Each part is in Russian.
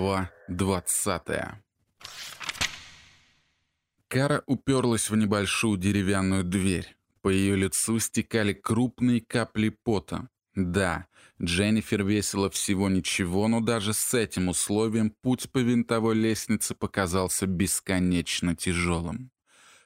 Глава 20 Кара уперлась в небольшую деревянную дверь. По ее лицу стекали крупные капли пота. Да, Дженнифер весила всего ничего, но даже с этим условием путь по винтовой лестнице показался бесконечно тяжелым.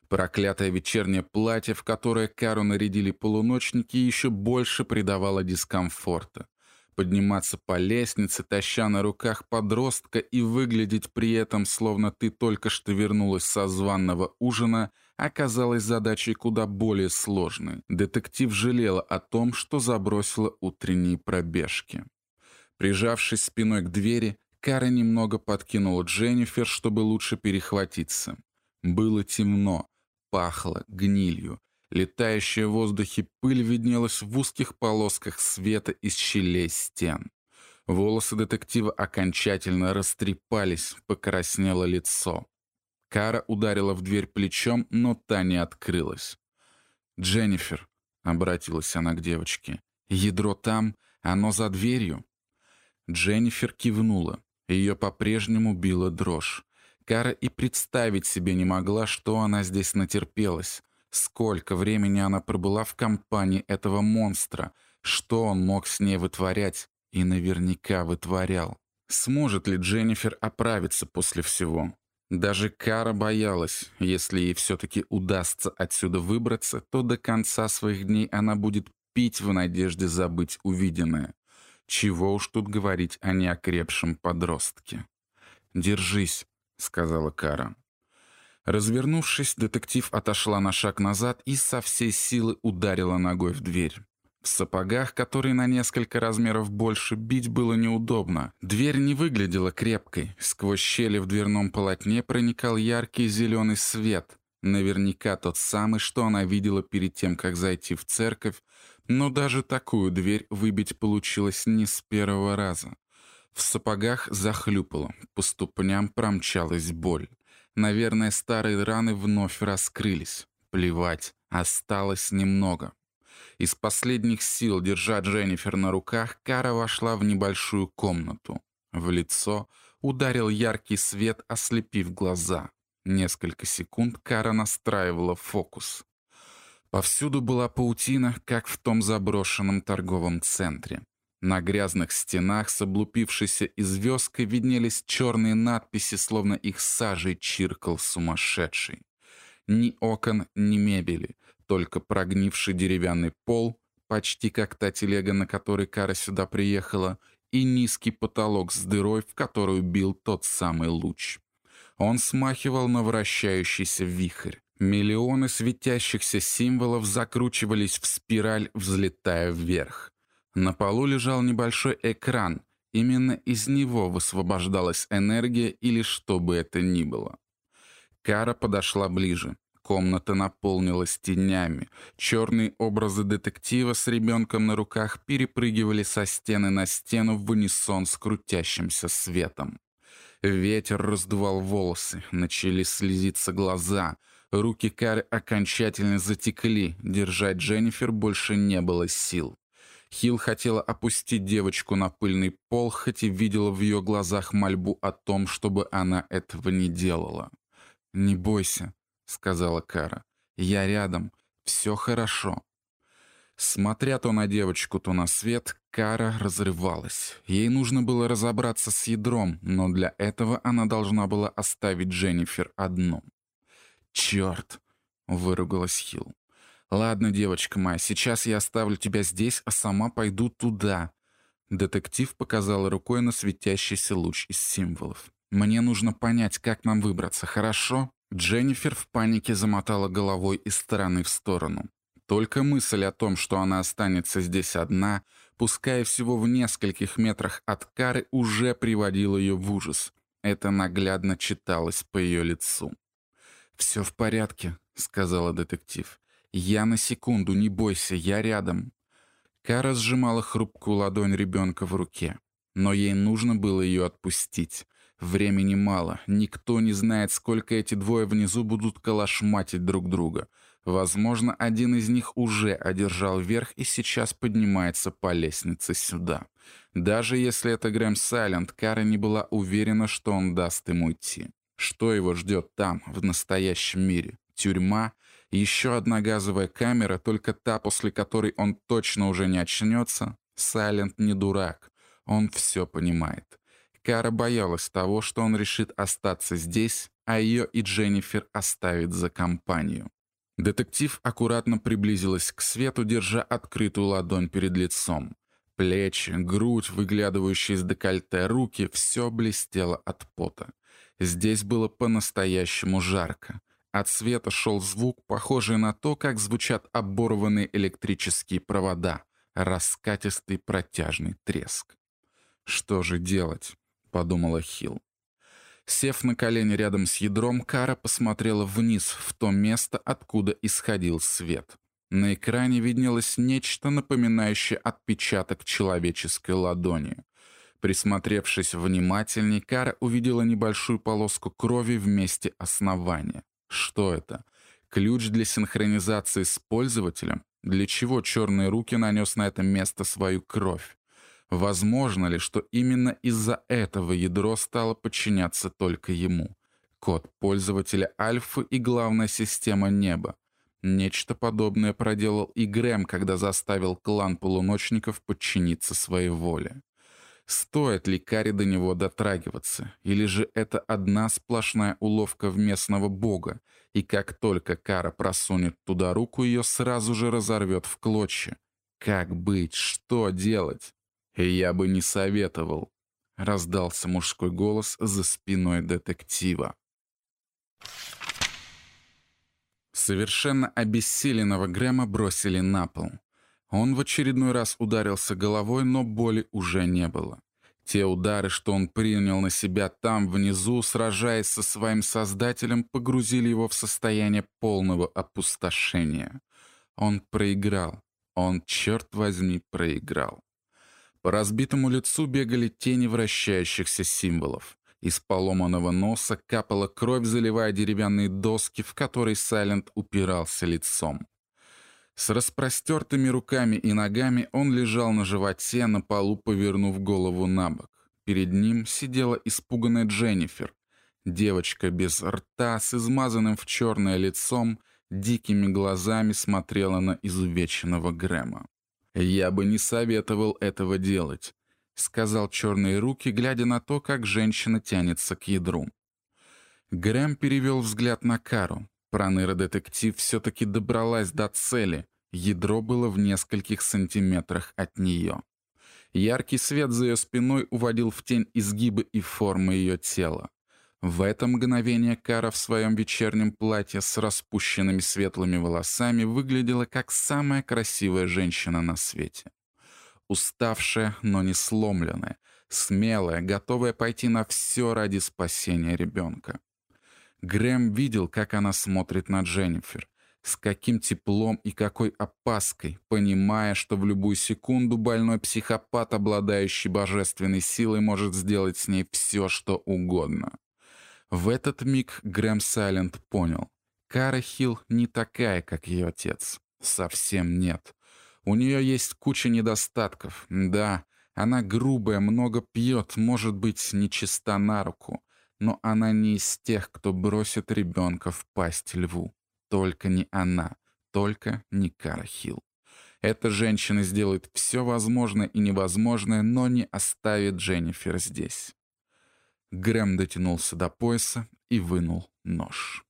Проклятое вечернее платье, в которое Кару нарядили полуночники, еще больше придавало дискомфорта подниматься по лестнице, таща на руках подростка и выглядеть при этом, словно ты только что вернулась со званного ужина, оказалась задачей куда более сложной. Детектив жалела о том, что забросила утренние пробежки. Прижавшись спиной к двери, Кара немного подкинула Дженнифер, чтобы лучше перехватиться. Было темно, пахло гнилью, Летающая в воздухе пыль виднелась в узких полосках света из щелей стен. Волосы детектива окончательно растрепались, покраснело лицо. Кара ударила в дверь плечом, но та не открылась. «Дженнифер», — обратилась она к девочке, — «ядро там, оно за дверью». Дженнифер кивнула. Ее по-прежнему била дрожь. Кара и представить себе не могла, что она здесь натерпелась. Сколько времени она пробыла в компании этого монстра, что он мог с ней вытворять, и наверняка вытворял. Сможет ли Дженнифер оправиться после всего? Даже Кара боялась, если ей все-таки удастся отсюда выбраться, то до конца своих дней она будет пить в надежде забыть увиденное. Чего уж тут говорить о неокрепшем подростке. «Держись», — сказала Кара. Развернувшись, детектив отошла на шаг назад и со всей силы ударила ногой в дверь. В сапогах, которые на несколько размеров больше, бить было неудобно. Дверь не выглядела крепкой. Сквозь щели в дверном полотне проникал яркий зеленый свет. Наверняка тот самый, что она видела перед тем, как зайти в церковь, но даже такую дверь выбить получилось не с первого раза. В сапогах захлюпало, по ступням промчалась боль. Наверное, старые раны вновь раскрылись. Плевать, осталось немного. Из последних сил, держа Дженнифер на руках, Кара вошла в небольшую комнату. В лицо ударил яркий свет, ослепив глаза. Несколько секунд Кара настраивала фокус. Повсюду была паутина, как в том заброшенном торговом центре. На грязных стенах с облупившейся известкой виднелись черные надписи, словно их сажей чиркал сумасшедший. Ни окон, ни мебели, только прогнивший деревянный пол, почти как та телега, на которой Кара сюда приехала, и низкий потолок с дырой, в которую бил тот самый луч. Он смахивал на вращающийся вихрь. Миллионы светящихся символов закручивались в спираль, взлетая вверх. На полу лежал небольшой экран. Именно из него высвобождалась энергия или что бы это ни было. Кара подошла ближе. Комната наполнилась тенями. Черные образы детектива с ребенком на руках перепрыгивали со стены на стену в унисон с крутящимся светом. Ветер раздувал волосы, начали слезиться глаза. Руки Кары окончательно затекли, держать Дженнифер больше не было сил. Хил хотела опустить девочку на пыльный пол, хоть и видела в ее глазах мольбу о том, чтобы она этого не делала. «Не бойся», — сказала Кара. «Я рядом. Все хорошо». Смотря то на девочку, то на свет, Кара разрывалась. Ей нужно было разобраться с ядром, но для этого она должна была оставить Дженнифер одну. «Черт!» — выругалась Хилл. «Ладно, девочка моя, сейчас я оставлю тебя здесь, а сама пойду туда». Детектив показал рукой на светящийся луч из символов. «Мне нужно понять, как нам выбраться, хорошо?» Дженнифер в панике замотала головой из стороны в сторону. Только мысль о том, что она останется здесь одна, пускай всего в нескольких метрах от Кары, уже приводила ее в ужас. Это наглядно читалось по ее лицу. «Все в порядке», — сказала детектив. «Я на секунду, не бойся, я рядом». Кара сжимала хрупкую ладонь ребенка в руке. Но ей нужно было ее отпустить. Времени мало, никто не знает, сколько эти двое внизу будут калашматить друг друга. Возможно, один из них уже одержал верх и сейчас поднимается по лестнице сюда. Даже если это Грэм Сайленд, Кара не была уверена, что он даст ему идти. Что его ждет там, в настоящем мире? Тюрьма? Еще одна газовая камера, только та, после которой он точно уже не очнется? Сайленд не дурак. Он все понимает. Кара боялась того, что он решит остаться здесь, а ее и Дженнифер оставит за компанию. Детектив аккуратно приблизилась к свету, держа открытую ладонь перед лицом. Плечи, грудь, выглядывающие из декольте, руки — все блестело от пота. Здесь было по-настоящему жарко. От света шел звук, похожий на то, как звучат оборванные электрические провода, раскатистый протяжный треск. «Что же делать?» — подумала Хилл. Сев на колени рядом с ядром, Кара посмотрела вниз, в то место, откуда исходил свет. На экране виднелось нечто, напоминающее отпечаток человеческой ладони. Присмотревшись внимательней, Кара увидела небольшую полоску крови в месте основания. Что это? Ключ для синхронизации с пользователем? Для чего черные руки нанес на это место свою кровь? Возможно ли, что именно из-за этого ядро стало подчиняться только ему? Код пользователя Альфы и главная система неба. Нечто подобное проделал и Грэм, когда заставил клан полуночников подчиниться своей воле. Стоит ли Кари до него дотрагиваться? Или же это одна сплошная уловка в местного бога, и как только Кара просунет туда руку, ее сразу же разорвет в клочья? Как быть? Что делать? «Я бы не советовал», — раздался мужской голос за спиной детектива. Совершенно обессиленного Грэма бросили на пол. Он в очередной раз ударился головой, но боли уже не было. Те удары, что он принял на себя там, внизу, сражаясь со своим создателем, погрузили его в состояние полного опустошения. Он проиграл. Он, черт возьми, проиграл. По разбитому лицу бегали тени вращающихся символов. Из поломанного носа капала кровь, заливая деревянные доски, в которые Сайлент упирался лицом. С распростертыми руками и ногами он лежал на животе, на полу повернув голову на бок. Перед ним сидела испуганная Дженнифер. Девочка без рта, с измазанным в черное лицом, дикими глазами смотрела на изувеченного Грэма. «Я бы не советовал этого делать», — сказал черные руки, глядя на то, как женщина тянется к ядру. Грэм перевел взгляд на Кару. Проныра-детектив все-таки добралась до цели. Ядро было в нескольких сантиметрах от нее. Яркий свет за ее спиной уводил в тень изгибы и формы ее тела. В это мгновение Кара в своем вечернем платье с распущенными светлыми волосами выглядела как самая красивая женщина на свете. Уставшая, но не сломленная, смелая, готовая пойти на все ради спасения ребенка. Грэм видел, как она смотрит на Дженнифер, с каким теплом и какой опаской, понимая, что в любую секунду больной психопат, обладающий божественной силой, может сделать с ней все, что угодно. В этот миг Грэм Сайленд понял. Кара Хилл не такая, как ее отец. Совсем нет. У нее есть куча недостатков. Да, она грубая, много пьет, может быть, нечиста на руку. Но она не из тех, кто бросит ребенка в пасть льву. Только не она. Только не Кара Хилл. Эта женщина сделает все возможное и невозможное, но не оставит Дженнифер здесь. Грэм дотянулся до пояса и вынул нож.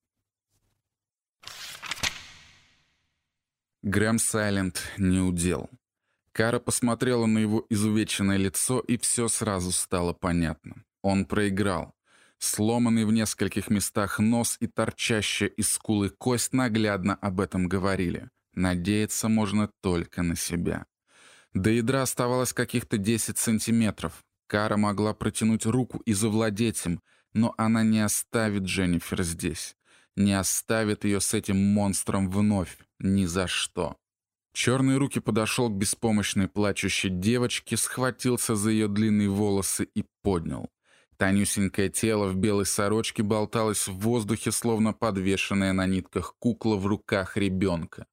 Грэм Сайленд не удел. Кара посмотрела на его изувеченное лицо, и все сразу стало понятно. Он проиграл. Сломанный в нескольких местах нос и торчащая из скулы кость наглядно об этом говорили. Надеяться можно только на себя. До ядра оставалось каких-то 10 сантиметров. Кара могла протянуть руку и завладеть им, но она не оставит Дженнифер здесь. Не оставит ее с этим монстром вновь. Ни за что. Черные руки подошел к беспомощной плачущей девочке, схватился за ее длинные волосы и поднял. Тонюсенькое тело в белой сорочке болталось в воздухе, словно подвешенная на нитках кукла в руках ребенка.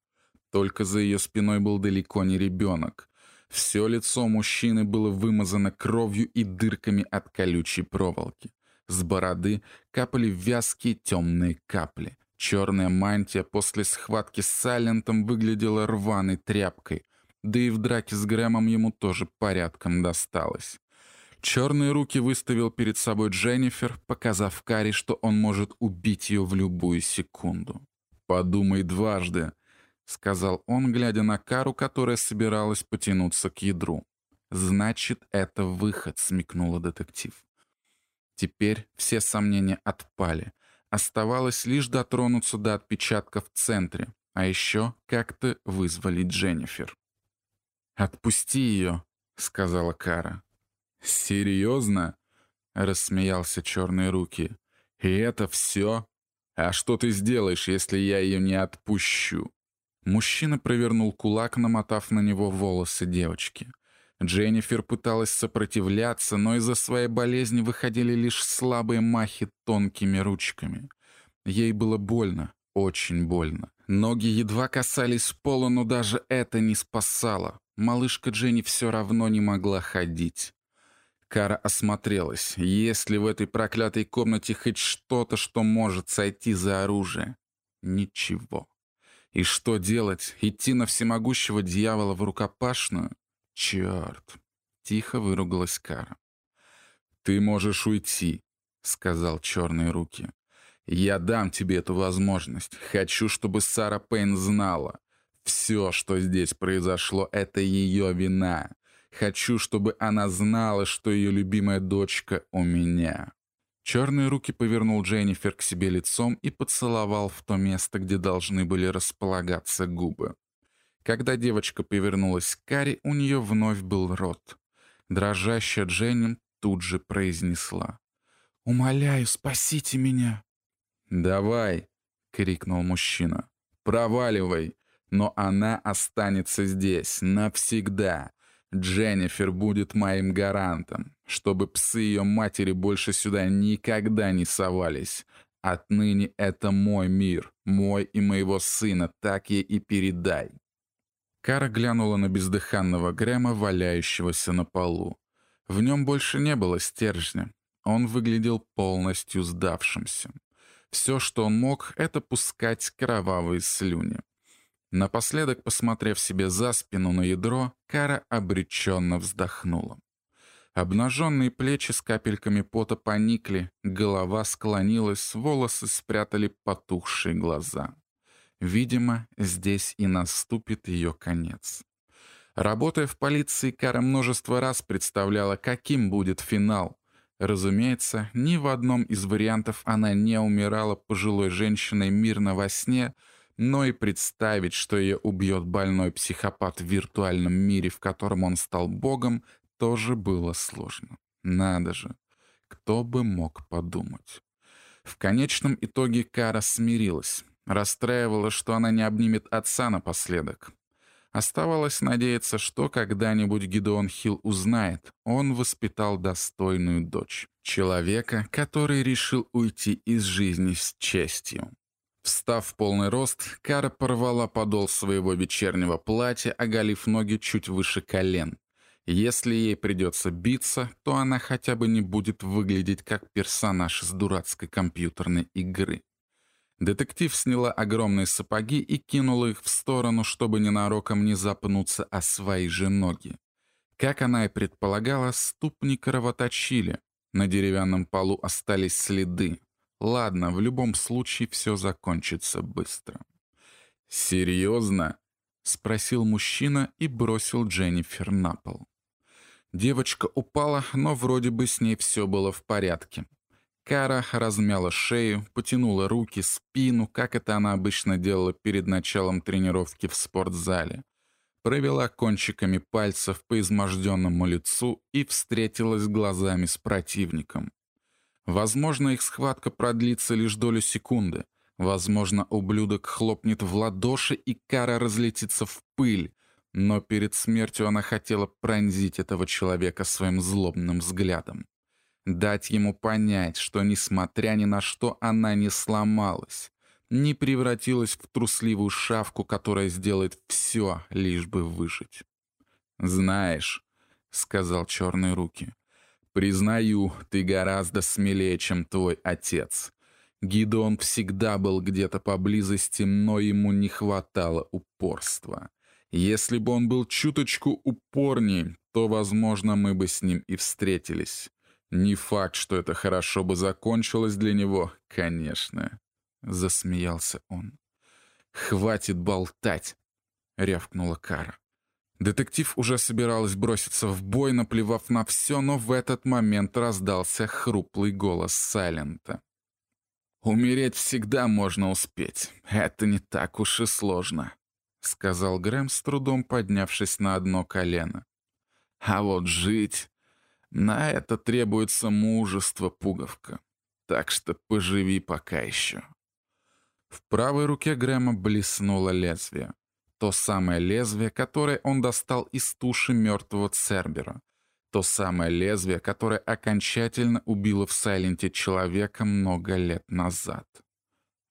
Только за ее спиной был далеко не ребенок. Все лицо мужчины было вымазано кровью и дырками от колючей проволоки. С бороды капали вязкие темные капли. Черная мантия после схватки с Сайлентом выглядела рваной тряпкой, да и в драке с Грэмом ему тоже порядком досталось. Черные руки выставил перед собой Дженнифер, показав Кари, что он может убить ее в любую секунду. «Подумай дважды», — сказал он, глядя на Кару, которая собиралась потянуться к ядру. «Значит, это выход», — смекнула детектив. Теперь все сомнения отпали. Оставалось лишь дотронуться до отпечатка в центре, а еще как-то вызвали Дженнифер. «Отпусти ее», — сказала Кара. «Серьезно?» — рассмеялся черные руки. «И это все? А что ты сделаешь, если я ее не отпущу?» Мужчина провернул кулак, намотав на него волосы девочки. Дженнифер пыталась сопротивляться, но из-за своей болезни выходили лишь слабые махи тонкими ручками. Ей было больно, очень больно. Ноги едва касались пола, но даже это не спасало. Малышка Дженни все равно не могла ходить. Кара осмотрелась. Есть ли в этой проклятой комнате хоть что-то, что может сойти за оружие? Ничего. И что делать? Идти на всемогущего дьявола в рукопашную? Черт! Тихо выругалась Кара. «Ты можешь уйти», — сказал черные руки. «Я дам тебе эту возможность. Хочу, чтобы Сара Пейн знала. Все, что здесь произошло, это ее вина. Хочу, чтобы она знала, что ее любимая дочка у меня». Черные руки повернул Дженнифер к себе лицом и поцеловал в то место, где должны были располагаться губы. Когда девочка повернулась к Кари, у нее вновь был рот. Дрожащая Дженни тут же произнесла. «Умоляю, спасите меня!» «Давай!» — крикнул мужчина. «Проваливай! Но она останется здесь навсегда. Дженнифер будет моим гарантом, чтобы псы ее матери больше сюда никогда не совались. Отныне это мой мир, мой и моего сына, так ей и передай». Кара глянула на бездыханного Грэма, валяющегося на полу. В нем больше не было стержня. Он выглядел полностью сдавшимся. Все, что он мог, это пускать кровавые слюни. Напоследок, посмотрев себе за спину на ядро, Кара обреченно вздохнула. Обнаженные плечи с капельками пота поникли, голова склонилась, волосы спрятали потухшие глаза. Видимо, здесь и наступит ее конец. Работая в полиции, Кара множество раз представляла, каким будет финал. Разумеется, ни в одном из вариантов она не умирала пожилой женщиной мирно во сне — но и представить, что ее убьет больной психопат в виртуальном мире, в котором он стал богом, тоже было сложно. Надо же, кто бы мог подумать. В конечном итоге Кара смирилась. Расстраивала, что она не обнимет отца напоследок. Оставалось надеяться, что когда-нибудь Гидеон Хилл узнает, он воспитал достойную дочь. Человека, который решил уйти из жизни с честью. Встав в полный рост, Кара порвала подол своего вечернего платья, оголив ноги чуть выше колен. Если ей придется биться, то она хотя бы не будет выглядеть как персонаж из дурацкой компьютерной игры. Детектив сняла огромные сапоги и кинула их в сторону, чтобы ненароком не запнуться о свои же ноги. Как она и предполагала, ступни кровоточили. На деревянном полу остались следы, Ладно, в любом случае все закончится быстро. «Серьезно?» — спросил мужчина и бросил Дженнифер на пол. Девочка упала, но вроде бы с ней все было в порядке. Кара размяла шею, потянула руки, спину, как это она обычно делала перед началом тренировки в спортзале. Провела кончиками пальцев по изможденному лицу и встретилась глазами с противником. Возможно, их схватка продлится лишь долю секунды. Возможно, ублюдок хлопнет в ладоши, и кара разлетится в пыль. Но перед смертью она хотела пронзить этого человека своим злобным взглядом. Дать ему понять, что, несмотря ни на что, она не сломалась, не превратилась в трусливую шавку, которая сделает все, лишь бы выжить. «Знаешь», — сказал черные руки, — «признаю, ты гораздо смелее, чем твой отец. Гидеон всегда был где-то поблизости, но ему не хватало упорства. Если бы он был чуточку упорней, то, возможно, мы бы с ним и встретились. Не факт, что это хорошо бы закончилось для него, конечно. Засмеялся он. «Хватит болтать!» — рявкнула Кара. Детектив уже собиралась броситься в бой, наплевав на все, но в этот момент раздался хруплый голос Сайлента. «Умереть всегда можно успеть. Это не так уж и сложно», — сказал Грэм, с трудом поднявшись на одно колено. «А вот жить...» На это требуется мужество, пуговка. Так что поживи пока еще. В правой руке Грэма блеснуло лезвие. То самое лезвие, которое он достал из туши мертвого Цербера. То самое лезвие, которое окончательно убило в Сайленте человека много лет назад.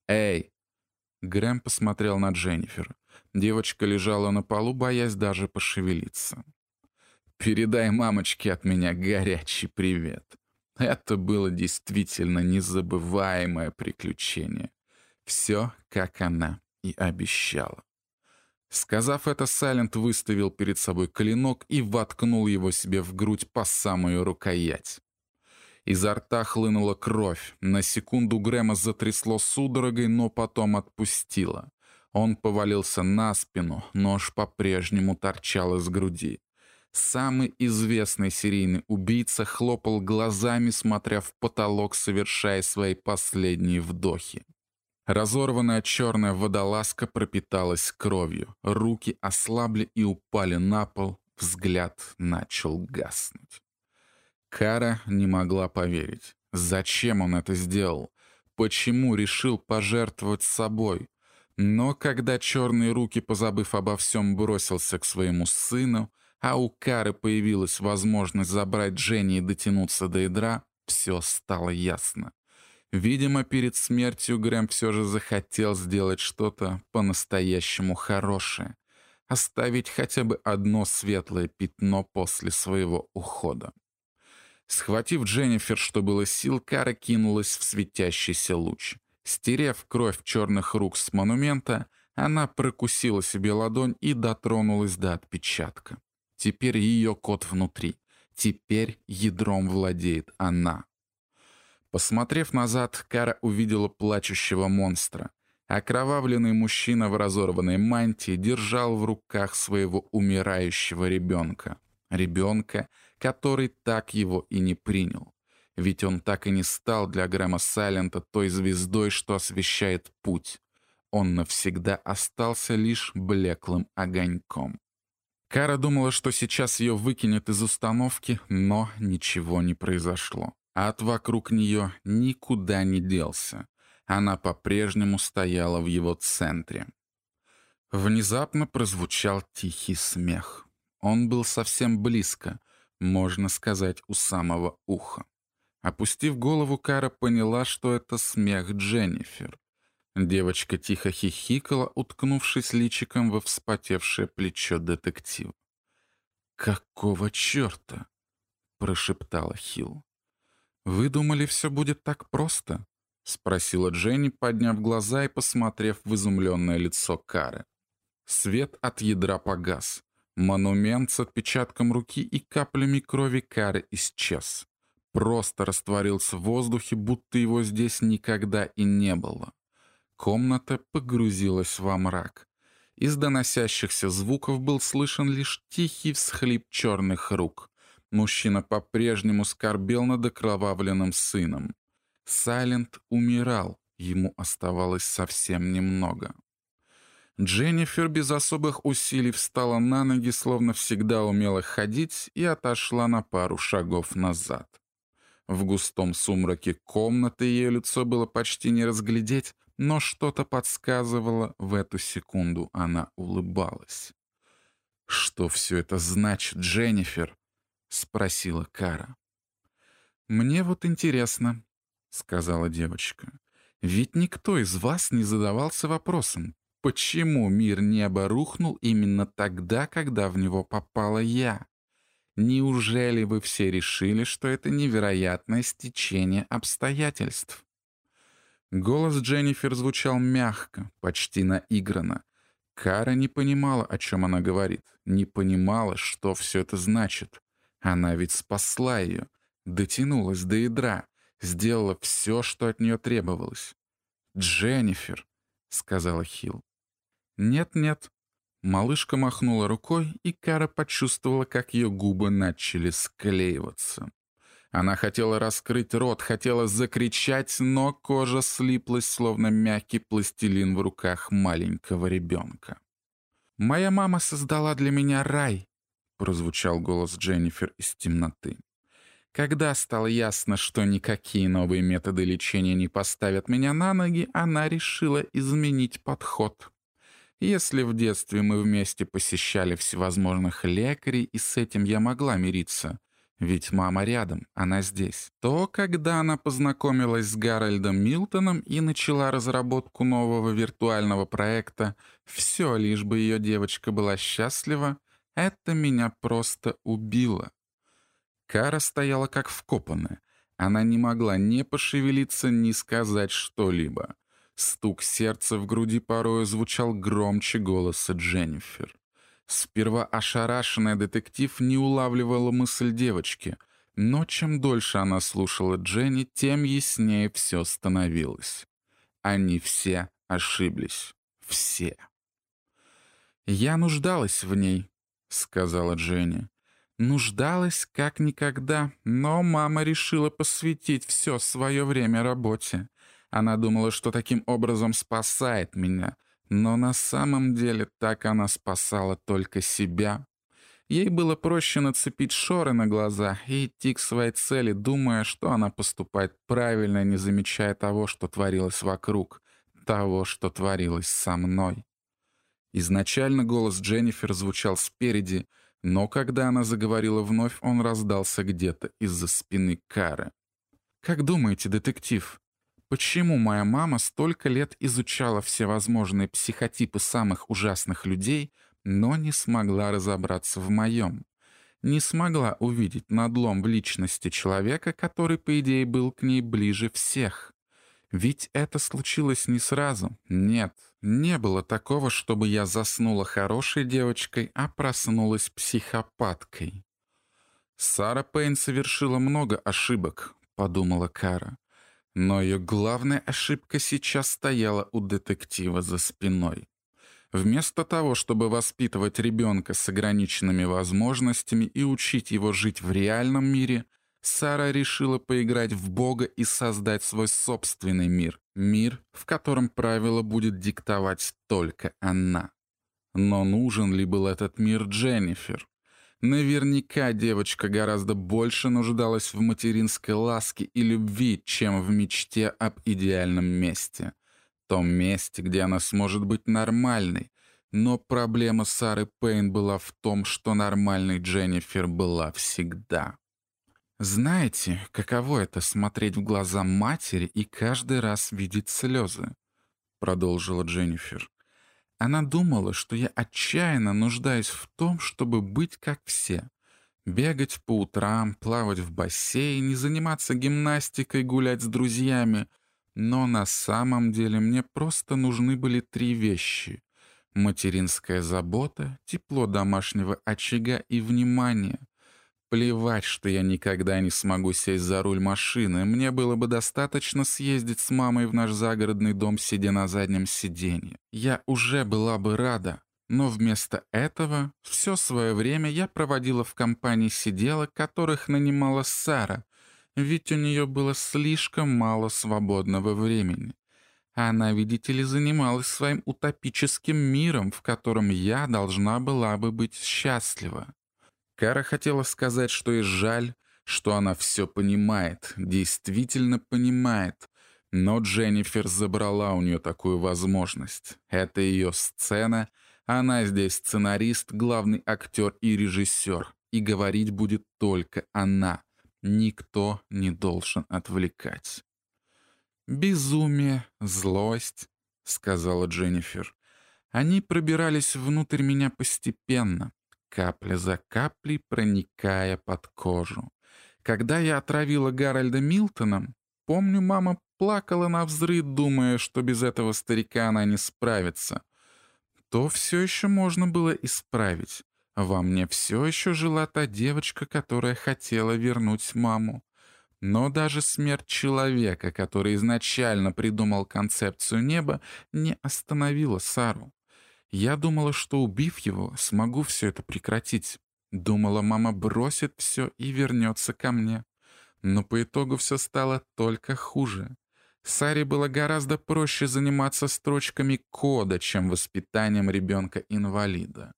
«Эй!» Грэм посмотрел на Дженнифер. Девочка лежала на полу, боясь даже пошевелиться. Передай мамочке от меня горячий привет. Это было действительно незабываемое приключение. Все, как она и обещала. Сказав это, Сайлент выставил перед собой клинок и воткнул его себе в грудь по самую рукоять. Изо рта хлынула кровь. На секунду Грэма затрясло судорогой, но потом отпустило. Он повалился на спину, нож по-прежнему торчал из груди. Самый известный серийный убийца хлопал глазами, смотря в потолок, совершая свои последние вдохи. Разорванная черная водолазка пропиталась кровью, руки ослабли и упали на пол, взгляд начал гаснуть. Кара не могла поверить. Зачем он это сделал? Почему решил пожертвовать собой? Но когда черные руки, позабыв обо всем, бросился к своему сыну, а у Кары появилась возможность забрать Дженни и дотянуться до ядра, все стало ясно. Видимо, перед смертью Грэм все же захотел сделать что-то по-настоящему хорошее. Оставить хотя бы одно светлое пятно после своего ухода. Схватив Дженнифер, что было сил, Кара кинулась в светящийся луч. Стерев кровь черных рук с монумента, она прокусила себе ладонь и дотронулась до отпечатка. Теперь ее кот внутри. Теперь ядром владеет она. Посмотрев назад, Кара увидела плачущего монстра. Окровавленный мужчина в разорванной мантии держал в руках своего умирающего ребенка. Ребенка, который так его и не принял. Ведь он так и не стал для Грэма Сайлента той звездой, что освещает путь. Он навсегда остался лишь блеклым огоньком. Кара думала, что сейчас ее выкинет из установки, но ничего не произошло. Ад вокруг нее никуда не делся. Она по-прежнему стояла в его центре. Внезапно прозвучал тихий смех. Он был совсем близко, можно сказать, у самого уха. Опустив голову, Кара поняла, что это смех Дженнифер. Девочка тихо хихикала, уткнувшись личиком во вспотевшее плечо детектива. «Какого черта?» — прошептала Хилл. «Вы думали, все будет так просто?» — спросила Дженни, подняв глаза и посмотрев в изумленное лицо Кары. Свет от ядра погас. Монумент с отпечатком руки и каплями крови Кары исчез. Просто растворился в воздухе, будто его здесь никогда и не было. Комната погрузилась во мрак. Из доносящихся звуков был слышен лишь тихий всхлип черных рук. Мужчина по-прежнему скорбел над окровавленным сыном. Сайлент умирал, ему оставалось совсем немного. Дженнифер без особых усилий встала на ноги, словно всегда умела ходить, и отошла на пару шагов назад. В густом сумраке комнаты ее лицо было почти не разглядеть, но что-то подсказывало, в эту секунду она улыбалась. «Что все это значит, Дженнифер?» — спросила Кара. «Мне вот интересно», — сказала девочка. «Ведь никто из вас не задавался вопросом, почему мир неба рухнул именно тогда, когда в него попала я? Неужели вы все решили, что это невероятное стечение обстоятельств?» Голос Дженнифер звучал мягко, почти наигранно. Кара не понимала, о чем она говорит, не понимала, что все это значит. Она ведь спасла ее, дотянулась до ядра, сделала все, что от нее требовалось. «Дженнифер», — сказала Хилл. «Нет-нет». Малышка махнула рукой, и Кара почувствовала, как ее губы начали склеиваться. Она хотела раскрыть рот, хотела закричать, но кожа слиплась, словно мягкий пластилин в руках маленького ребенка. «Моя мама создала для меня рай», — прозвучал голос Дженнифер из темноты. Когда стало ясно, что никакие новые методы лечения не поставят меня на ноги, она решила изменить подход. Если в детстве мы вместе посещали всевозможных лекарей, и с этим я могла мириться, ведь мама рядом, она здесь, то когда она познакомилась с Гарольдом Милтоном и начала разработку нового виртуального проекта «Все, лишь бы ее девочка была счастлива», это меня просто убило. Кара стояла как вкопанная. Она не могла ни пошевелиться, ни сказать что-либо. Стук сердца в груди порою звучал громче голоса Дженнифер. Сперва ошарашенная детектив не улавливала мысль девочки, но чем дольше она слушала Дженни, тем яснее все становилось. Они все ошиблись. Все. «Я нуждалась в ней», — сказала Дженни нуждалась как никогда, но мама решила посвятить все свое время работе. Она думала, что таким образом спасает меня, но на самом деле так она спасала только себя. Ей было проще нацепить шоры на глаза и идти к своей цели, думая, что она поступает правильно, не замечая того, что творилось вокруг, того, что творилось со мной. Изначально голос Дженнифер звучал спереди — но когда она заговорила вновь, он раздался где-то из-за спины Кары. «Как думаете, детектив, почему моя мама столько лет изучала всевозможные психотипы самых ужасных людей, но не смогла разобраться в моем? Не смогла увидеть надлом в личности человека, который, по идее, был к ней ближе всех?» Ведь это случилось не сразу. Нет, не было такого, чтобы я заснула хорошей девочкой, а проснулась психопаткой. Сара Пейн совершила много ошибок, подумала Кара. Но ее главная ошибка сейчас стояла у детектива за спиной. Вместо того, чтобы воспитывать ребенка с ограниченными возможностями и учить его жить в реальном мире, Сара решила поиграть в Бога и создать свой собственный мир. Мир, в котором правила будет диктовать только она. Но нужен ли был этот мир Дженнифер? Наверняка девочка гораздо больше нуждалась в материнской ласке и любви, чем в мечте об идеальном месте. Том месте, где она сможет быть нормальной. Но проблема Сары Пейн была в том, что нормальной Дженнифер была всегда. «Знаете, каково это — смотреть в глаза матери и каждый раз видеть слезы?» — продолжила Дженнифер. Она думала, что я отчаянно нуждаюсь в том, чтобы быть как все. Бегать по утрам, плавать в бассейне, заниматься гимнастикой, гулять с друзьями. Но на самом деле мне просто нужны были три вещи. Материнская забота, тепло домашнего очага и внимание — Плевать, что я никогда не смогу сесть за руль машины. Мне было бы достаточно съездить с мамой в наш загородный дом, сидя на заднем сиденье. Я уже была бы рада. Но вместо этого все свое время я проводила в компании сиделок, которых нанимала Сара, ведь у нее было слишком мало свободного времени. Она, видите ли, занималась своим утопическим миром, в котором я должна была бы быть счастлива. Кара хотела сказать, что ей жаль, что она все понимает, действительно понимает. Но Дженнифер забрала у нее такую возможность. Это ее сцена, она здесь сценарист, главный актер и режиссер. И говорить будет только она. никто не должен отвлекать. «Безумие, злость», — сказала Дженнифер. Они пробирались внутрь меня постепенно, капля за каплей проникая под кожу. Когда я отравила Гарольда Милтоном, помню, мама плакала на взрыв, думая, что без этого старика она не справится. То все еще можно было исправить. Во мне все еще жила та девочка, которая хотела вернуть маму. Но даже смерть человека, который изначально придумал концепцию неба, не остановила Сару. Я думала, что убив его, смогу все это прекратить. Думала, мама бросит все и вернется ко мне. Но по итогу все стало только хуже. Саре было гораздо проще заниматься строчками кода, чем воспитанием ребенка-инвалида.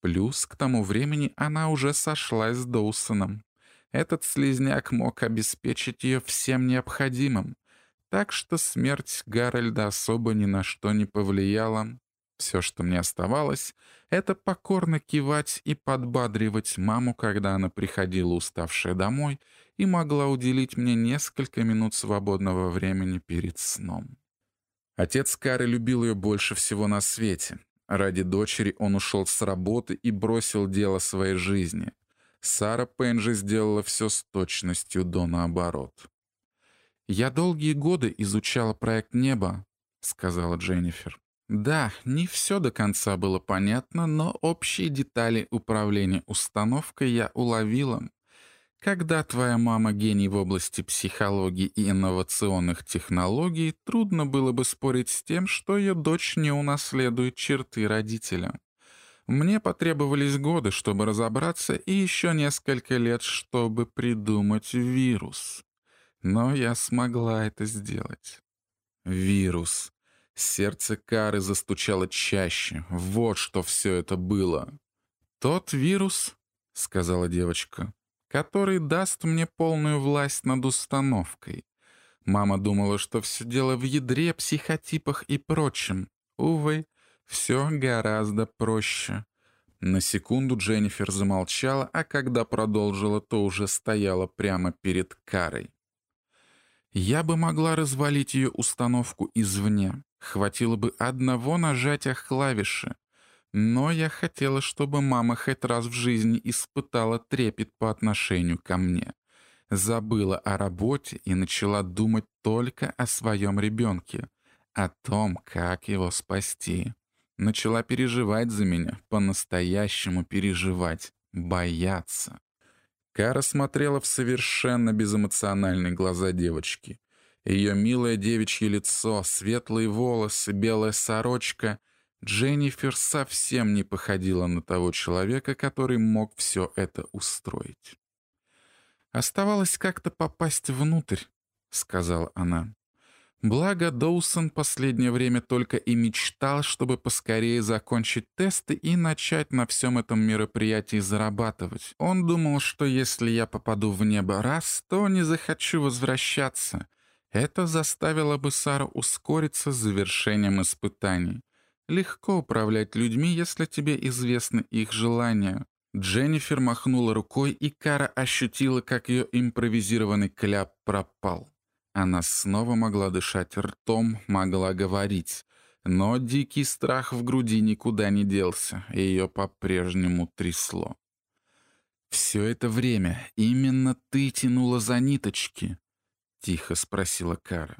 Плюс к тому времени она уже сошлась с Доусоном. Этот слизняк мог обеспечить ее всем необходимым, так что смерть Гарольда особо ни на что не повлияла. Все, что мне оставалось, это покорно кивать и подбадривать маму, когда она приходила уставшая домой и могла уделить мне несколько минут свободного времени перед сном. Отец Кары любил ее больше всего на свете. Ради дочери он ушел с работы и бросил дело своей жизни. Сара Пенджи сделала все с точностью до наоборот. «Я долгие годы изучала проект «Небо», — сказала Дженнифер. Да, не все до конца было понятно, но общие детали управления установкой я уловила. Когда твоя мама гений в области психологии и инновационных технологий, трудно было бы спорить с тем, что ее дочь не унаследует черты родителя. Мне потребовались годы, чтобы разобраться, и еще несколько лет, чтобы придумать вирус. Но я смогла это сделать. Вирус. Сердце Кары застучало чаще. Вот что все это было. «Тот вирус», — сказала девочка, — «который даст мне полную власть над установкой. Мама думала, что все дело в ядре, психотипах и прочем. Увы, все гораздо проще». На секунду Дженнифер замолчала, а когда продолжила, то уже стояла прямо перед Карой. «Я бы могла развалить ее установку извне, Хватило бы одного нажатия клавиши. Но я хотела, чтобы мама хоть раз в жизни испытала трепет по отношению ко мне. Забыла о работе и начала думать только о своем ребенке, о том, как его спасти. Начала переживать за меня, по-настоящему переживать, бояться. Кара смотрела в совершенно безэмоциональные глаза девочки. Ее милое девичье лицо, светлые волосы, белая сорочка. Дженнифер совсем не походила на того человека, который мог все это устроить. «Оставалось как-то попасть внутрь», — сказала она. Благо, Доусон последнее время только и мечтал, чтобы поскорее закончить тесты и начать на всем этом мероприятии зарабатывать. Он думал, что если я попаду в небо раз, то не захочу возвращаться — это заставило бы Сару ускориться с завершением испытаний. Легко управлять людьми, если тебе известны их желания. Дженнифер махнула рукой, и Кара ощутила, как ее импровизированный кляп пропал. Она снова могла дышать ртом, могла говорить. Но дикий страх в груди никуда не делся, и ее по-прежнему трясло. «Все это время именно ты тянула за ниточки», — тихо спросила Кара.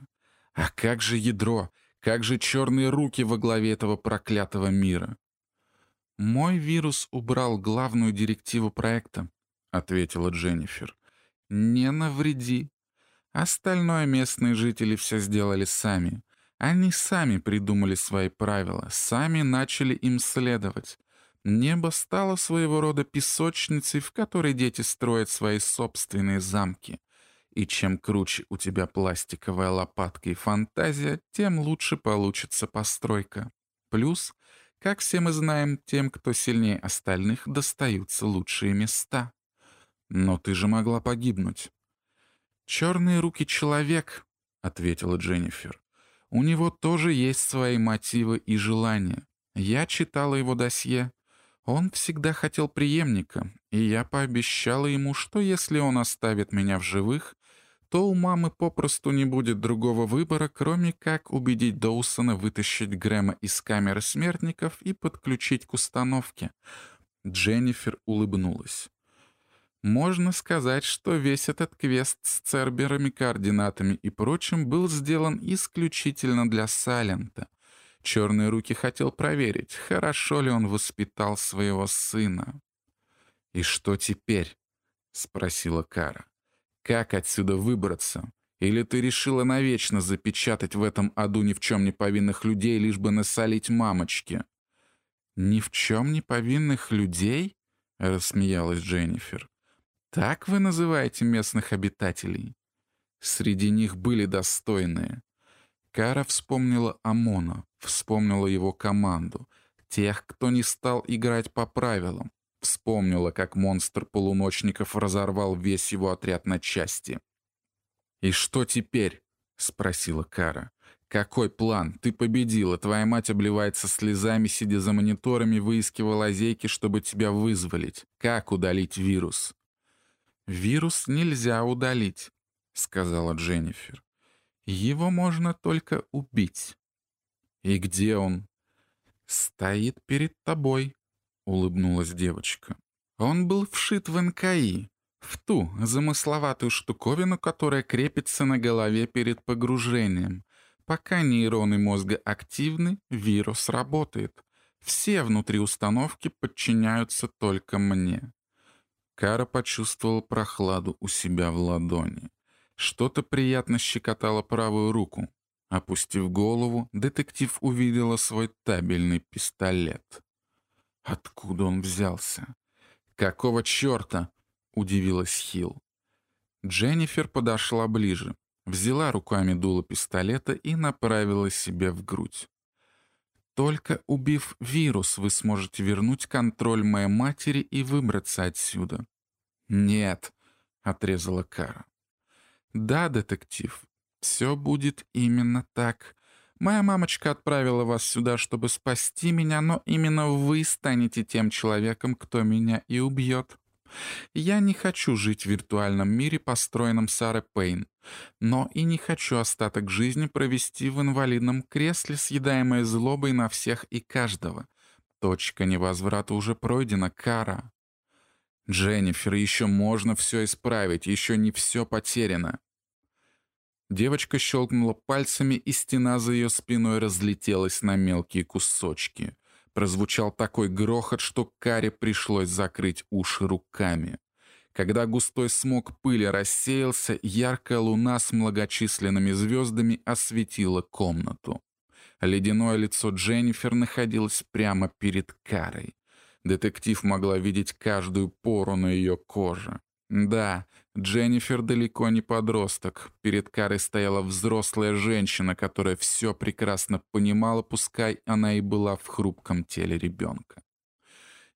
«А как же ядро? Как же черные руки во главе этого проклятого мира?» «Мой вирус убрал главную директиву проекта», — ответила Дженнифер. «Не навреди. Остальное местные жители все сделали сами. Они сами придумали свои правила, сами начали им следовать. Небо стало своего рода песочницей, в которой дети строят свои собственные замки. И чем круче у тебя пластиковая лопатка и фантазия, тем лучше получится постройка. Плюс, как все мы знаем, тем, кто сильнее остальных, достаются лучшие места. Но ты же могла погибнуть. «Черные руки человек», — ответила Дженнифер. «У него тоже есть свои мотивы и желания. Я читала его досье. Он всегда хотел преемника, и я пообещала ему, что если он оставит меня в живых, то у мамы попросту не будет другого выбора, кроме как убедить Доусона вытащить Грэма из камеры смертников и подключить к установке. Дженнифер улыбнулась. Можно сказать, что весь этот квест с церберами, координатами и прочим был сделан исключительно для Салента — Черные руки хотел проверить, хорошо ли он воспитал своего сына. «И что теперь?» — спросила Кара. «Как отсюда выбраться? Или ты решила навечно запечатать в этом аду ни в чем не повинных людей, лишь бы насолить мамочке?» «Ни в чем не повинных людей?» — рассмеялась Дженнифер. «Так вы называете местных обитателей?» Среди них были достойные. Кара вспомнила Амона, вспомнила его команду, тех, кто не стал играть по правилам, вспомнила, как монстр полуночников разорвал весь его отряд на части. «И что теперь?» — спросила Кара. «Какой план? Ты победила, твоя мать обливается слезами, сидя за мониторами, выискивая лазейки, чтобы тебя вызволить. Как удалить вирус?» «Вирус нельзя удалить», — сказала Дженнифер. Его можно только убить. И где он? Стоит перед тобой, улыбнулась девочка. Он был вшит в НКИ, в ту замысловатую штуковину, которая крепится на голове перед погружением. Пока нейроны мозга активны, вирус работает. Все внутри установки подчиняются только мне. Кара почувствовал прохладу у себя в ладони. Что-то приятно щекотало правую руку. Опустив голову, детектив увидела свой табельный пистолет. Откуда он взялся? «Какого черта?» — удивилась Хилл. Дженнифер подошла ближе, взяла руками дуло пистолета и направила себе в грудь. «Только убив вирус, вы сможете вернуть контроль моей матери и выбраться отсюда». «Нет», — отрезала Кара. «Да, детектив, все будет именно так. Моя мамочка отправила вас сюда, чтобы спасти меня, но именно вы станете тем человеком, кто меня и убьет. Я не хочу жить в виртуальном мире, построенном Сарой Пейн, но и не хочу остаток жизни провести в инвалидном кресле, съедаемой злобой на всех и каждого. Точка невозврата уже пройдена, кара. «Дженнифер, еще можно все исправить, еще не все потеряно». Девочка щелкнула пальцами, и стена за ее спиной разлетелась на мелкие кусочки. Прозвучал такой грохот, что Каре пришлось закрыть уши руками. Когда густой смог пыли рассеялся, яркая луна с многочисленными звездами осветила комнату. Ледяное лицо Дженнифер находилось прямо перед Карой. Детектив могла видеть каждую пору на ее коже. Да, Дженнифер далеко не подросток. Перед Карой стояла взрослая женщина, которая все прекрасно понимала, пускай она и была в хрупком теле ребенка.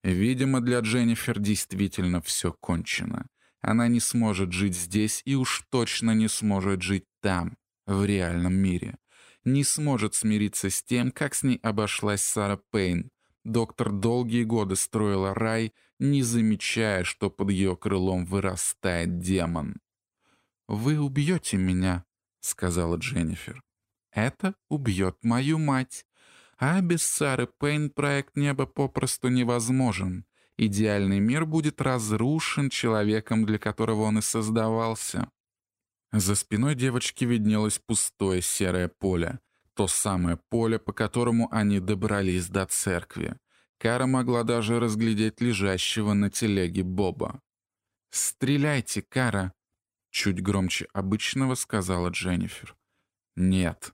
Видимо, для Дженнифер действительно все кончено. Она не сможет жить здесь и уж точно не сможет жить там, в реальном мире. Не сможет смириться с тем, как с ней обошлась Сара Пейн, Доктор долгие годы строила рай, не замечая, что под ее крылом вырастает демон. «Вы убьете меня», — сказала Дженнифер. «Это убьет мою мать. А без Сары Пейн проект неба попросту невозможен. Идеальный мир будет разрушен человеком, для которого он и создавался». За спиной девочки виднелось пустое серое поле. То самое поле, по которому они добрались до церкви. Кара могла даже разглядеть лежащего на телеге Боба. «Стреляйте, Кара!» — чуть громче обычного сказала Дженнифер. «Нет».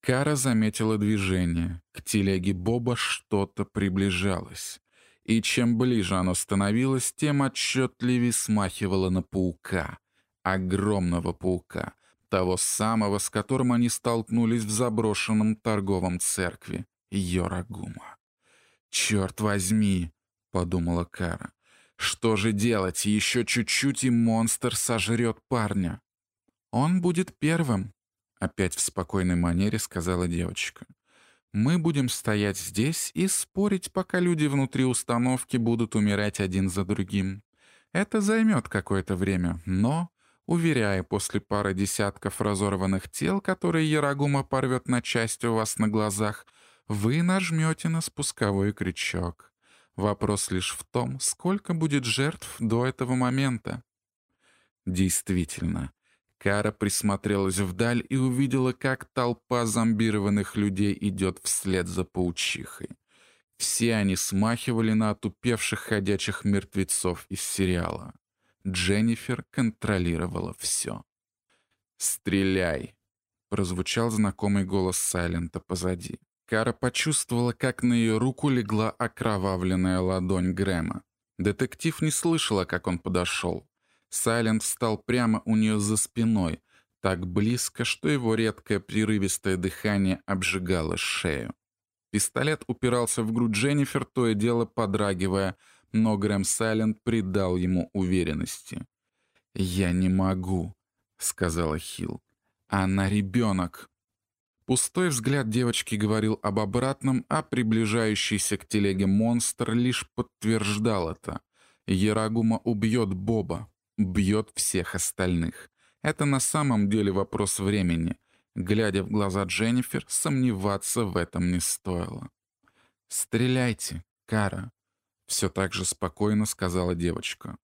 Кара заметила движение. К телеге Боба что-то приближалось. И чем ближе оно становилось, тем отчетливее смахивало на паука. Огромного паука, того самого, с которым они столкнулись в заброшенном торговом церкви Йорагума. «Черт возьми!» — подумала Кара. «Что же делать? Еще чуть-чуть, и монстр сожрет парня». «Он будет первым», — опять в спокойной манере сказала девочка. Мы будем стоять здесь и спорить, пока люди внутри установки будут умирать один за другим. Это займет какое-то время, но, уверяю, после пары десятков разорванных тел, которые Ярагума порвет на части у вас на глазах, вы нажмете на спусковой крючок. Вопрос лишь в том, сколько будет жертв до этого момента. Действительно, Кара присмотрелась вдаль и увидела, как толпа зомбированных людей идет вслед за паучихой. Все они смахивали на отупевших ходячих мертвецов из сериала. Дженнифер контролировала все. «Стреляй!» — прозвучал знакомый голос Сайлента позади. Кара почувствовала, как на ее руку легла окровавленная ладонь Грэма. Детектив не слышала, как он подошел. Сайлент встал прямо у нее за спиной, так близко, что его редкое прерывистое дыхание обжигало шею. Пистолет упирался в грудь Дженнифер, то и дело подрагивая, но Грэм Сайлент придал ему уверенности. «Я не могу», — сказала Хилл. «Она ребенок». Пустой взгляд девочки говорил об обратном, а приближающийся к телеге монстр лишь подтверждал это. Ярагума убьет Боба, бьет всех остальных. Это на самом деле вопрос времени. Глядя в глаза Дженнифер, сомневаться в этом не стоило. «Стреляйте, Кара», — все так же спокойно сказала девочка.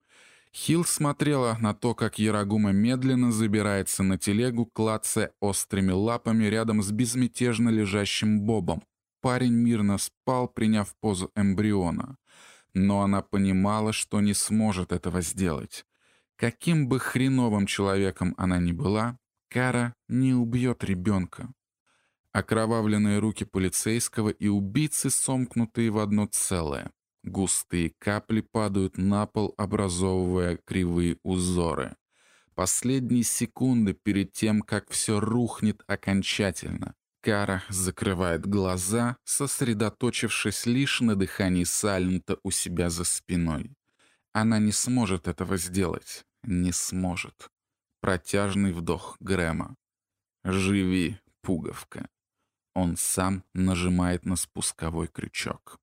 Хилл смотрела на то, как Ярагума медленно забирается на телегу, клацая острыми лапами рядом с безмятежно лежащим Бобом. Парень мирно спал, приняв позу эмбриона. Но она понимала, что не сможет этого сделать. Каким бы хреновым человеком она ни была, Кара не убьет ребенка. Окровавленные руки полицейского и убийцы сомкнутые в одно целое. Густые капли падают на пол, образовывая кривые узоры. Последние секунды перед тем, как все рухнет окончательно. Кара закрывает глаза, сосредоточившись лишь на дыхании Сайлента у себя за спиной. Она не сможет этого сделать. Не сможет. Протяжный вдох Грэма. «Живи, пуговка». Он сам нажимает на спусковой крючок.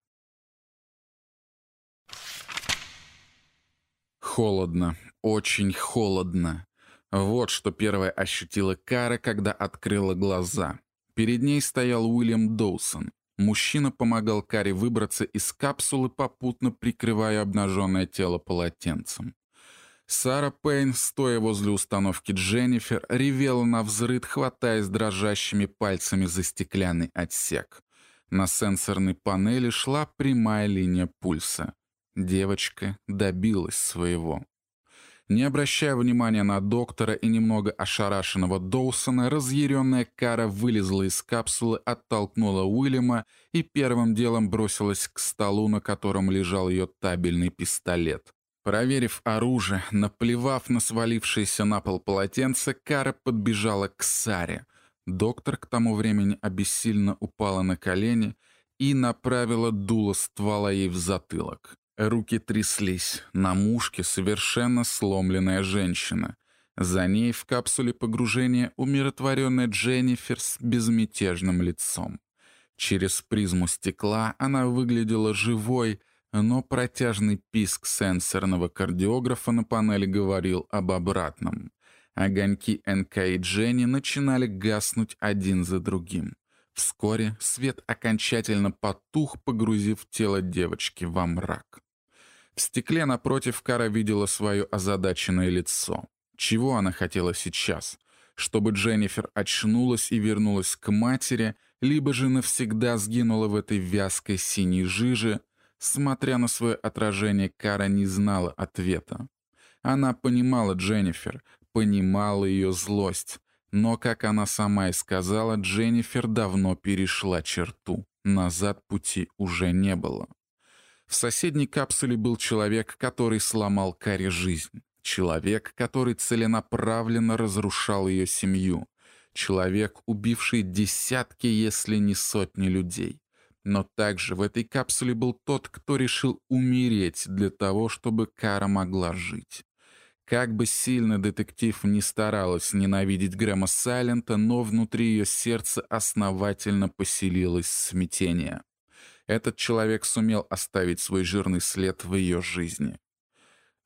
Холодно, очень холодно. Вот что первое ощутила Кара, когда открыла глаза. Перед ней стоял Уильям Доусон. Мужчина помогал Каре выбраться из капсулы, попутно прикрывая обнаженное тело полотенцем. Сара Пейн, стоя возле установки Дженнифер, ревела на взрыд, хватаясь дрожащими пальцами за стеклянный отсек. На сенсорной панели шла прямая линия пульса. Девочка добилась своего. Не обращая внимания на доктора и немного ошарашенного Доусона, разъяренная Кара вылезла из капсулы, оттолкнула Уильяма и первым делом бросилась к столу, на котором лежал ее табельный пистолет. Проверив оружие, наплевав на свалившееся на пол полотенце, Кара подбежала к Саре. Доктор к тому времени обессильно упала на колени и направила дуло ствола ей в затылок. Руки тряслись. На мушке совершенно сломленная женщина. За ней в капсуле погружения умиротворенная Дженнифер с безмятежным лицом. Через призму стекла она выглядела живой, но протяжный писк сенсорного кардиографа на панели говорил об обратном. Огоньки НК и Дженни начинали гаснуть один за другим. Вскоре свет окончательно потух, погрузив тело девочки во мрак. В стекле напротив Кара видела свое озадаченное лицо. Чего она хотела сейчас? Чтобы Дженнифер очнулась и вернулась к матери, либо же навсегда сгинула в этой вязкой синей жиже, Смотря на свое отражение, Кара не знала ответа. Она понимала Дженнифер, понимала ее злость, но, как она сама и сказала, Дженнифер давно перешла черту. Назад пути уже не было. В соседней капсуле был человек, который сломал Каре жизнь. Человек, который целенаправленно разрушал ее семью. Человек, убивший десятки, если не сотни людей. Но также в этой капсуле был тот, кто решил умереть для того, чтобы Кара могла жить. Как бы сильно детектив не старалась ненавидеть Грэма Сайлента, но внутри ее сердца основательно поселилось смятение. Этот человек сумел оставить свой жирный след в ее жизни.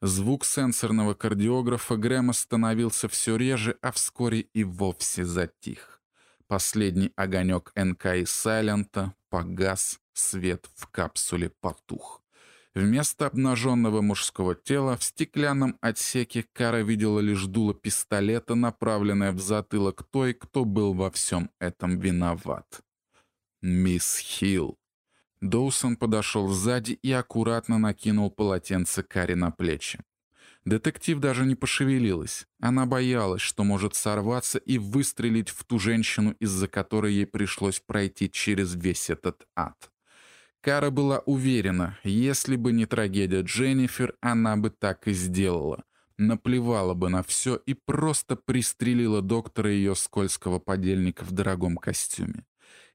Звук сенсорного кардиографа Грэма становился все реже, а вскоре и вовсе затих. Последний огонек НК и Сайлента погас, свет в капсуле потух. Вместо обнаженного мужского тела в стеклянном отсеке Кара видела лишь дуло пистолета, направленное в затылок той, кто был во всем этом виноват. «Мисс Хилл». Доусон подошел сзади и аккуратно накинул полотенце Каре на плечи. Детектив даже не пошевелилась. Она боялась, что может сорваться и выстрелить в ту женщину, из-за которой ей пришлось пройти через весь этот ад. Кара была уверена, если бы не трагедия Дженнифер, она бы так и сделала. Наплевала бы на все и просто пристрелила доктора ее скользкого подельника в дорогом костюме.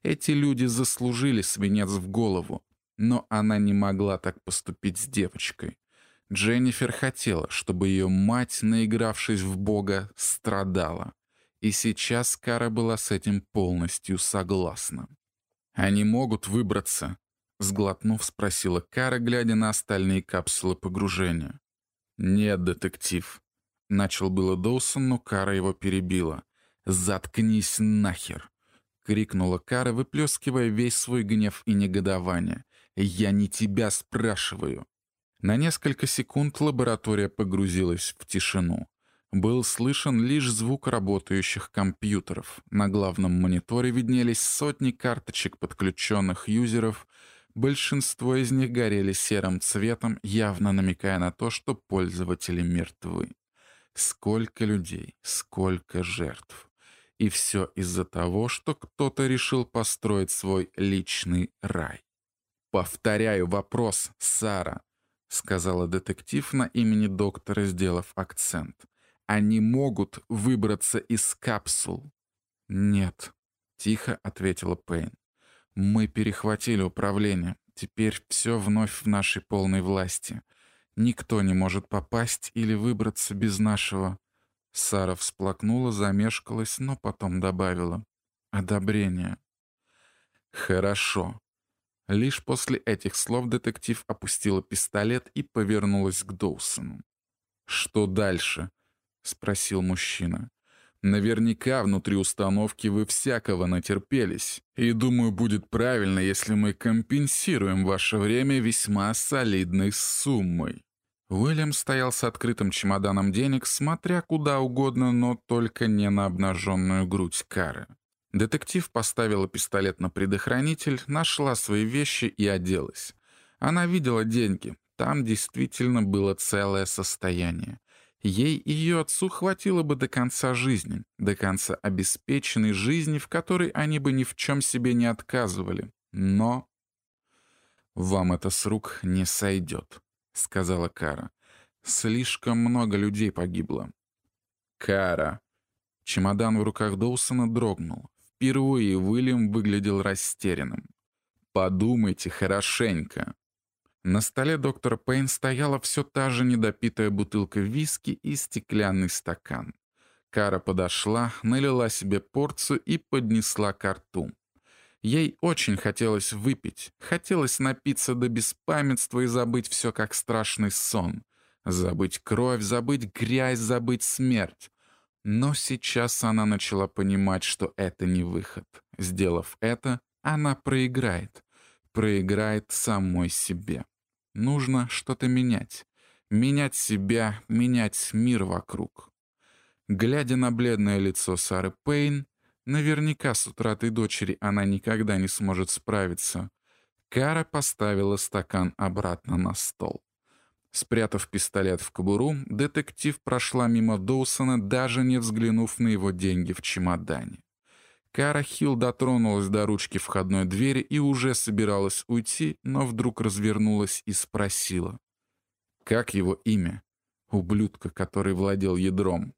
Эти люди заслужили свинец в голову, но она не могла так поступить с девочкой. Дженнифер хотела, чтобы ее мать, наигравшись в Бога, страдала. И сейчас Кара была с этим полностью согласна. Они могут выбраться, Сглотнув, спросила Кара, глядя на остальные капсулы погружения. «Нет, детектив». Начал было Доусон, но Кара его перебила. «Заткнись нахер!» — крикнула Кара, выплескивая весь свой гнев и негодование. «Я не тебя спрашиваю!» На несколько секунд лаборатория погрузилась в тишину. Был слышен лишь звук работающих компьютеров. На главном мониторе виднелись сотни карточек подключенных юзеров — Большинство из них горели серым цветом, явно намекая на то, что пользователи мертвы. Сколько людей, сколько жертв. И все из-за того, что кто-то решил построить свой личный рай. «Повторяю вопрос, Сара», — сказала детектив на имени доктора, сделав акцент. «Они могут выбраться из капсул?» «Нет», — тихо ответила Пейн. Мы перехватили управление. Теперь все вновь в нашей полной власти. Никто не может попасть или выбраться без нашего... Сара всплакнула, замешкалась, но потом добавила. Одобрение. Хорошо. Лишь после этих слов детектив опустила пистолет и повернулась к Доусону. «Что дальше?» — спросил мужчина. Наверняка внутри установки вы всякого натерпелись. И думаю, будет правильно, если мы компенсируем ваше время весьма солидной суммой. Уильям стоял с открытым чемоданом денег, смотря куда угодно, но только не на обнаженную грудь Кары. Детектив поставила пистолет на предохранитель, нашла свои вещи и оделась. Она видела деньги. Там действительно было целое состояние. Ей и ее отцу хватило бы до конца жизни, до конца обеспеченной жизни, в которой они бы ни в чем себе не отказывали. Но... «Вам это с рук не сойдет», — сказала Кара. «Слишком много людей погибло». «Кара!» Чемодан в руках Доусона дрогнул. Впервые Уильям выглядел растерянным. «Подумайте хорошенько. На столе доктора Пейн стояла все та же недопитая бутылка виски и стеклянный стакан. Кара подошла, налила себе порцию и поднесла ко рту. Ей очень хотелось выпить, хотелось напиться до беспамятства и забыть все как страшный сон. Забыть кровь, забыть грязь, забыть смерть. Но сейчас она начала понимать, что это не выход. Сделав это, она проиграет. Проиграет самой себе. Нужно что-то менять. Менять себя, менять мир вокруг. Глядя на бледное лицо Сары Пейн, наверняка с утратой дочери она никогда не сможет справиться, Кара поставила стакан обратно на стол. Спрятав пистолет в кобуру, детектив прошла мимо Доусона, даже не взглянув на его деньги в чемодане. Кара Хилл дотронулась до ручки входной двери и уже собиралась уйти, но вдруг развернулась и спросила. «Как его имя? Ублюдка, который владел ядром».